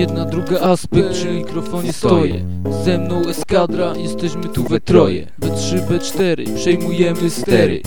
Jedna, druga aspekt, przy mikrofonie stoję. Ze mną eskadra, jesteśmy tu we troje. B3, B4, przejmujemy stery.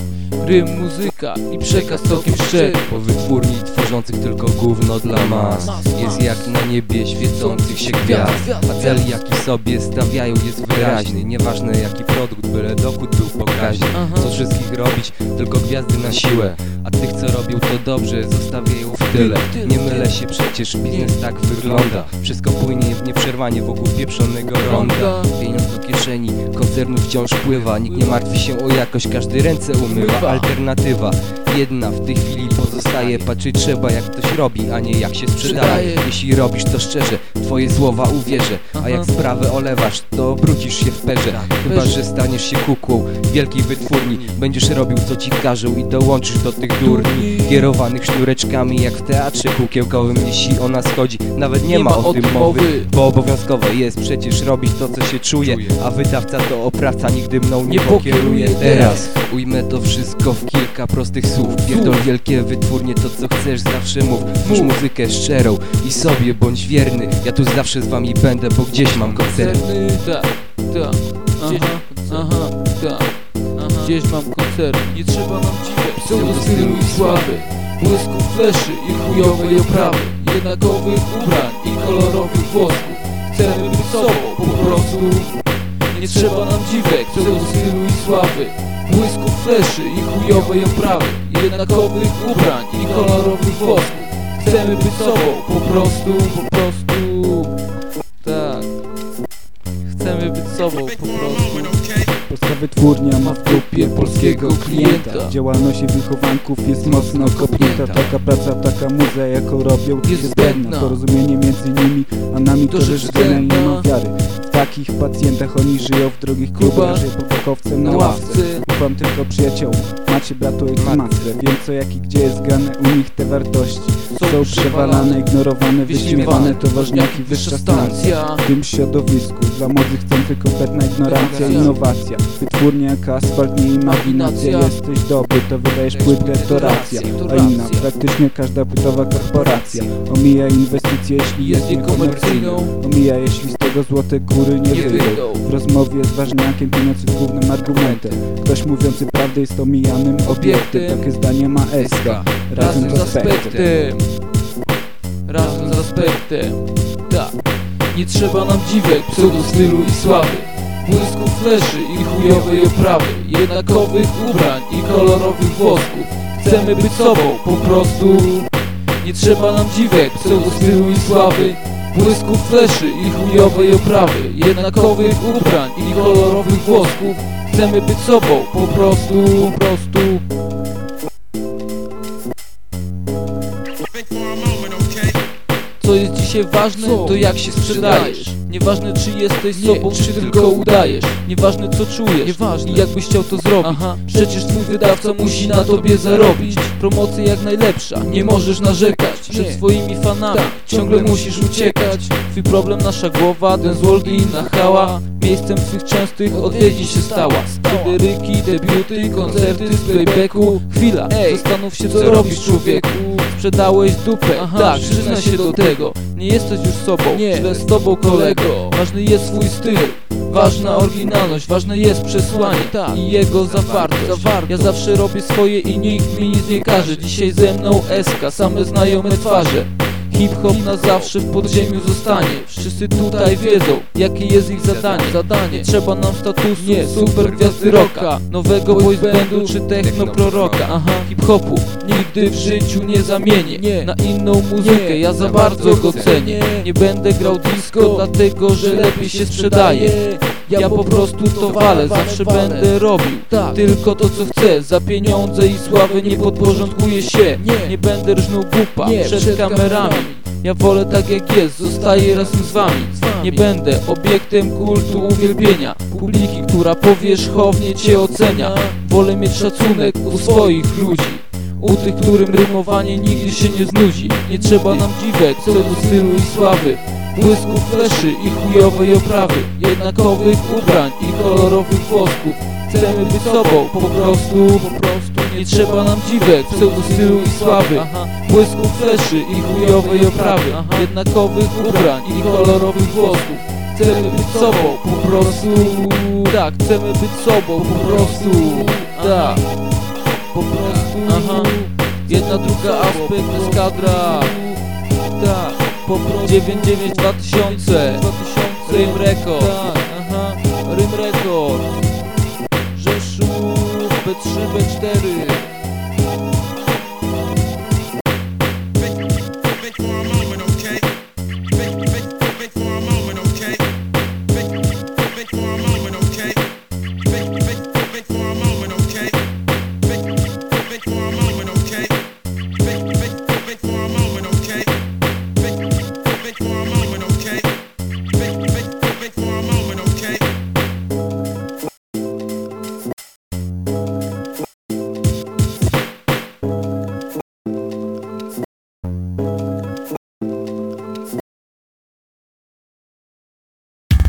Rym, muzyka i przekaz całkiem szczery. Po wytwórni tworzących tylko gówno dla mas. Jest jak na niebie świecących się gwiazd. A cel jaki sobie stawiają jest wyraźny. Nieważne jaki produkt, byle dochód był pokaźny. Co wszystkich robić, tylko gwiazdy na siłę tych co robią to dobrze, zostawiają w tyle. Nie mylę się przecież, biznes tak wygląda. Wszystko płynie nieprzerwanie wokół pieprzonego ronda. Pieniądz do kieszeni, koncernu wciąż pływa. Nikt nie martwi się o jakość, każdy ręce umywa. Alternatywa jedna w tej chwili pozostaje. Patrzeć trzeba jak ktoś robi, a nie jak się sprzedaje. Jeśli robisz to szczerze, twoje słowa uwierzę. A jak sprawę olewasz, to obrócisz się w perze. Chyba, perze. że staniesz się kukłą wielkiej wytwórni. Będziesz robił co ci każą i dołączysz do tych durni. Kierowanych sznureczkami jak w teatrze kukiełkowym Jeśli o nas chodzi, nawet nie, ma o tym mowy Bo obowiązkowe jest przecież robić to co się czuje A wydawca to oprawca, nigdy mną nie, pokieruje. teraz Ujmę to wszystko w kilka prostych słów Pierdol wielkie wytwórnie, to co chcesz zawsze mów. Mów. muzykę szczerą i sobie bądź wierny. Ja tu zawsze z wami będę, bo gdzieś mam koncerny tak, tak Aha, aha, tak Aha. Gdzieś mam koncert, nie trzeba nam dziwek Pseudo stylu i sławy Błysku fleszy i chujowej oprawy. Jednakowych ubrań i kolorowych włosków. Chcemy być sobą, po prostu. Nie trzeba nam dziwek Pseudo stylu i sławy Błysku fleszy i chujowej oprawy Jednakowych ubrań i kolorowych włosków. Chcemy być sobą, po prostu, po prostu. Tak. Chcemy być sobą, po prostu. Polska wytwórnia ma w dupie polskiego klienta. Działalność wychowanków jest mocno kopnięta. Taka praca, taka muza jaką robią jest zbędna. Porozumienie między nimi a nami to rzecz nie ma wiary takich pacjentach oni żyją w drogich klubach pod bokowcem na ławce. Ufam tylko przyjaciołom, macie bratu i matkę Wiem co jak i gdzie jest grane u nich te wartości. Są przewalane, ignorowane, wyśmiewane To ważniaki, wyższa stancja w tym środowisku Dla młodych chcę tylko pewna ignorancja, innowacja. Wytwórnia jak asfalt, nie imaginacja. Jesteś dobry, to wydajesz płytę, to racja. A inna, praktycznie każda płytowa korporacja. Omija inwestycje, jeśli jest niekomercyjną Omija, jeśli z tego złote góry nie wyjdą. w rozmowie z ważniakiem pieniądz jest głównym argumentem. Ktoś mówiący prawdę jest omijanym obiektem. Takie zdanie ma SK Razem z aspektem. Razem z aspektem. Tak. Nie trzeba nam dziwek, pseudo stylu i sławy. Błysku fleszy i chujowej oprawy. Jednakowych ubrań i kolorowych włosków. Chcemy być sobą, po prostu. Nie trzeba nam dziwek, pseudo stylu i sławy. Błysku fleszy i chujowej oprawy. Jednakowych ubrań i kolorowych włosków Chcemy być sobą, po prostu, po prostu. Co jest dzisiaj ważne, to jak się sprzedajesz. Nieważne czy jesteś sobą, czy tylko udajesz. Nieważne co czujesz i jak byś chciał to zrobić. Przecież twój wydawca musi na tobie zarobić. Promocja jak najlepsza, nie możesz narzekać Przed swoimi fanami, ciągle musisz uciekać. Twój problem nasza głowa, ten złolgi i Miejscem twych częstych odwiedzin się stała. Fryderyki, debiuty, koncerty z playbacku. Chwila, zastanów się co robisz człowieku. Sprzedałeś dupę, tak, przyznaj się do tego. Nie jesteś już sobą, źle z tobą kolego. Ważny jest swój styl. Ważna oryginalność, ważne jest przesłanie. I jego zawartość. Ja zawsze robię swoje i nikt mi nic nie każe. Dzisiaj ze mną Eska, same znajome twarze Hip-hop na zawsze w podziemiu zostanie. Wszyscy tutaj wiedzą, jakie jest ich zadanie. Zadanie, trzeba nam statusu, nie, super gwiazdy rocka. Nowego boysbandu czy techno proroka. Aha, hip-hopu nigdy w życiu nie zamienię. Na inną muzykę, ja za bardzo go cenię. Nie będę grał disco, dlatego że lepiej się sprzedaje ja po prostu to walę, zawsze będę robił Tylko to co chcę, za pieniądze i sławę nie podporządkuję się. Nie. Będę rżnął głupa przed kamerami. Ja wolę tak jak jest, zostaję razem z wami. Nie będę obiektem kultu uwielbienia. Publiki, która powierzchownie cię ocenia. Wolę mieć szacunek u swoich ludzi. U tych, którym rymowanie nigdy się nie znudzi. Nie trzeba nam dziwek, co do stylu i sławy Błysku fleszy i chujowej oprawy Jednakowych ubrań i kolorowych włosków. Chcemy być sobą, po prostu, po prostu Nie trzeba nam dziwek, pseudostylu i sławy. Błysku fleszy i chujowej oprawy Jednakowych ubrań i kolorowych włosków. Chcemy być sobą, po prostu Tak, chcemy być sobą, po prostu Tak, po prostu. Jedna, druga aspekt, eskadra Tak, po prostu 99 2000 Rym Rekord. Tak, aha, Rym Rekord. Rzeszów B3, B4